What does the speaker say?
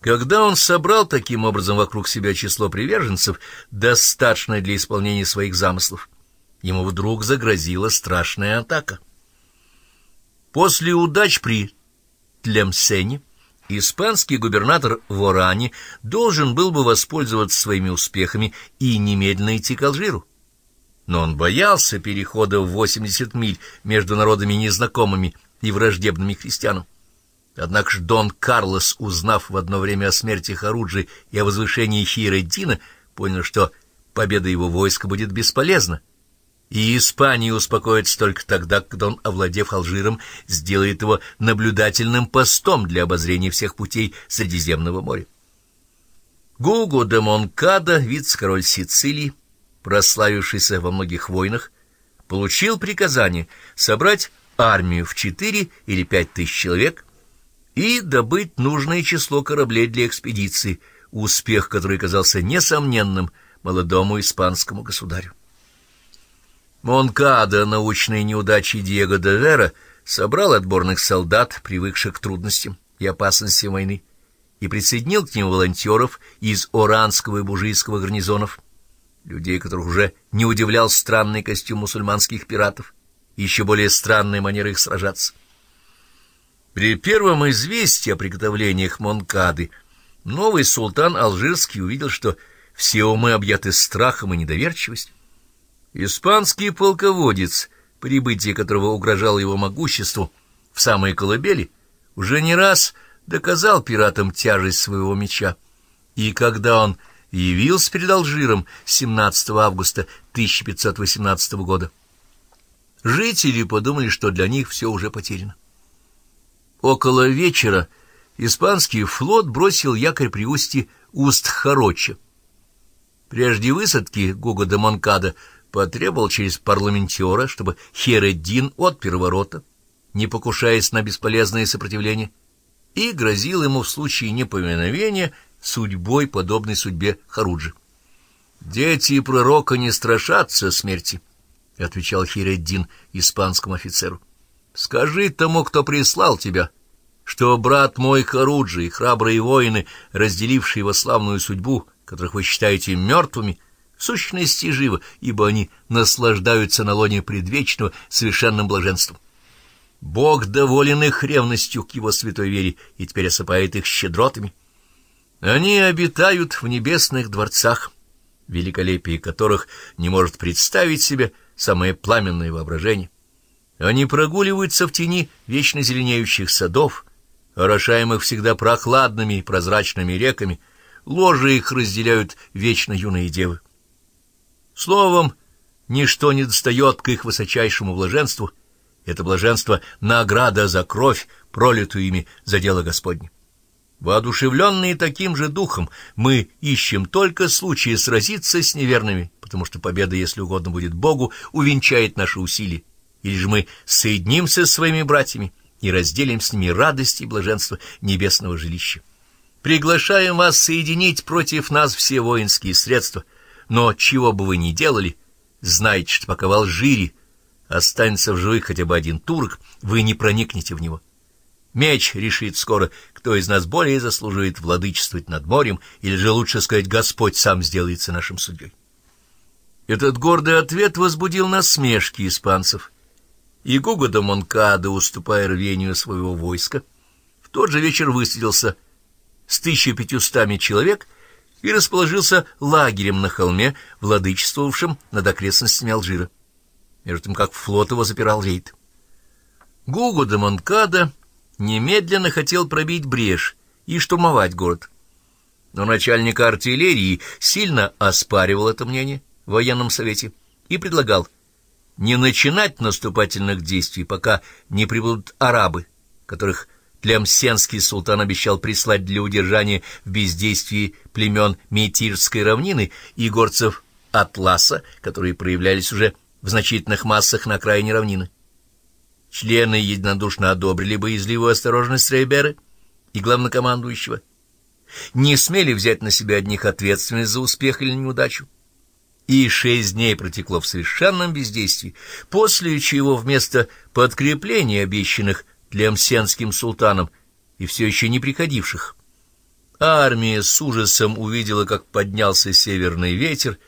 Когда он собрал таким образом вокруг себя число приверженцев, достаточное для исполнения своих замыслов, ему вдруг загрозила страшная атака. После удач при Тлемсене испанский губернатор Ворани должен был бы воспользоваться своими успехами и немедленно идти к Алжиру. Но он боялся перехода в 80 миль между народами незнакомыми и враждебными христианам. Однако ж Дон Карлос, узнав в одно время о смерти Харуджи и о возвышении Хиреддина, понял, что победа его войска будет бесполезна, и Испания успокоится только тогда, когда он, овладев Алжиром, сделает его наблюдательным постом для обозрения всех путей Средиземного моря. Гуго де Монкада, вице-король Сицилии, прославившийся во многих войнах, получил приказание собрать армию в четыре или пять тысяч человек и добыть нужное число кораблей для экспедиции, успех который казался несомненным молодому испанскому государю. Монкада, научные неудачи Диего де Вера, собрал отборных солдат, привыкших к трудностям и опасностям войны, и присоединил к ним волонтеров из Оранского и Бужийского гарнизонов, людей, которых уже не удивлял странный костюм мусульманских пиратов, и еще более странная манера их сражаться. При первом известии о приготовлениях Монкады новый султан Алжирский увидел, что все умы объяты страхом и недоверчивостью. Испанский полководец, прибытие которого угрожало его могуществу в самой колыбели, уже не раз доказал пиратам тяжесть своего меча. И когда он явился перед Алжиром 17 августа 1518 года, жители подумали, что для них все уже потеряно. Около вечера испанский флот бросил якорь при устье Уст-Хароча. Прежде высадки Гуго де Монкада потребовал через парламентера, чтобы Хереддин отпер ворота, не покушаясь на бесполезное сопротивление, и грозил ему в случае неповиновения судьбой, подобной судьбе Харуджи. «Дети пророка не страшатся смерти», — отвечал Хиреддин испанскому офицеру. «Скажи тому, кто прислал тебя, что брат мой Харуджи и храбрые воины, разделившие его славную судьбу, которых вы считаете мертвыми, — в сущности живы, ибо они наслаждаются на лоне предвечного совершенным блаженством. Бог доволен их ревностью к его святой вере и теперь осыпает их щедротами. Они обитают в небесных дворцах, великолепие которых не может представить себе самое пламенное воображение. Они прогуливаются в тени вечно зеленеющих садов, орошаемых всегда прохладными и прозрачными реками, ложи их разделяют вечно юные девы. Словом, ничто не достает к их высочайшему блаженству. Это блаженство — награда за кровь, пролитую ими за дело Господне. Воодушевленные таким же духом, мы ищем только случая сразиться с неверными, потому что победа, если угодно будет Богу, увенчает наши усилия, или же мы соединимся с своими братьями и разделим с ними радость и блаженство небесного жилища. Приглашаем вас соединить против нас все воинские средства — но чего бы вы ни делали, знайте, что пока в Алжире останется в живых хотя бы один турок, вы не проникнете в него. Меч решит скоро, кто из нас более заслуживает владычествовать над морем, или же лучше сказать, Господь сам сделается нашим судьей. Этот гордый ответ возбудил насмешки испанцев, и Гуго де Монкадо, уступая рвению своего войска, в тот же вечер высадился с 1500 человек — и расположился лагерем на холме, владычествовавшем над окрестностями Алжира. Между тем, как флот его запирал рейд. Гуго де Монкада немедленно хотел пробить брешь и штурмовать город. Но начальник артиллерии сильно оспаривал это мнение в военном совете и предлагал не начинать наступательных действий, пока не прибудут арабы, которых Тлемсенский султан обещал прислать для удержания в бездействии племен Метирской равнины и горцев Атласа, которые проявлялись уже в значительных массах на окраине равнины. Члены единодушно одобрили боязливую осторожность Рейберы и главнокомандующего, не смели взять на себя одних ответственность за успех или неудачу. И шесть дней протекло в совершенном бездействии, после чего вместо подкреплений, обещанных Тлемсенским султаном и все еще не приходивших. Армия с ужасом увидела, как поднялся северный ветер,